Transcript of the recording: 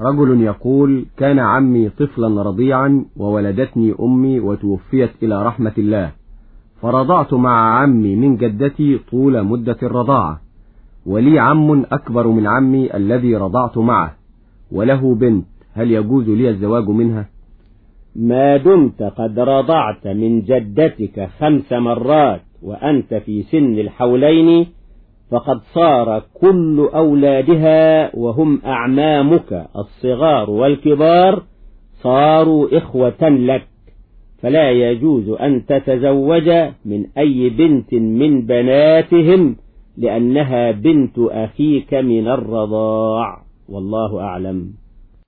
رجل يقول كان عمي طفلا رضيعا وولدتني أمي وتوفيت إلى رحمة الله. فرضعت مع عمي من جدتي طول مدة الرضاعة. ولي عم أكبر من عمي الذي رضعت معه. وله بنت هل يجوز لي الزواج منها؟ ما دمت قد رضعت من جدتك خمس مرات وأنت في سن الحولين فقد صار كل أولادها وهم أعمامك الصغار والكبار صاروا إخوة لك. فلا يجوز أن تتزوج من أي بنت من بناتهم لأنها بنت أخيك من الرضاع. والله أعلم.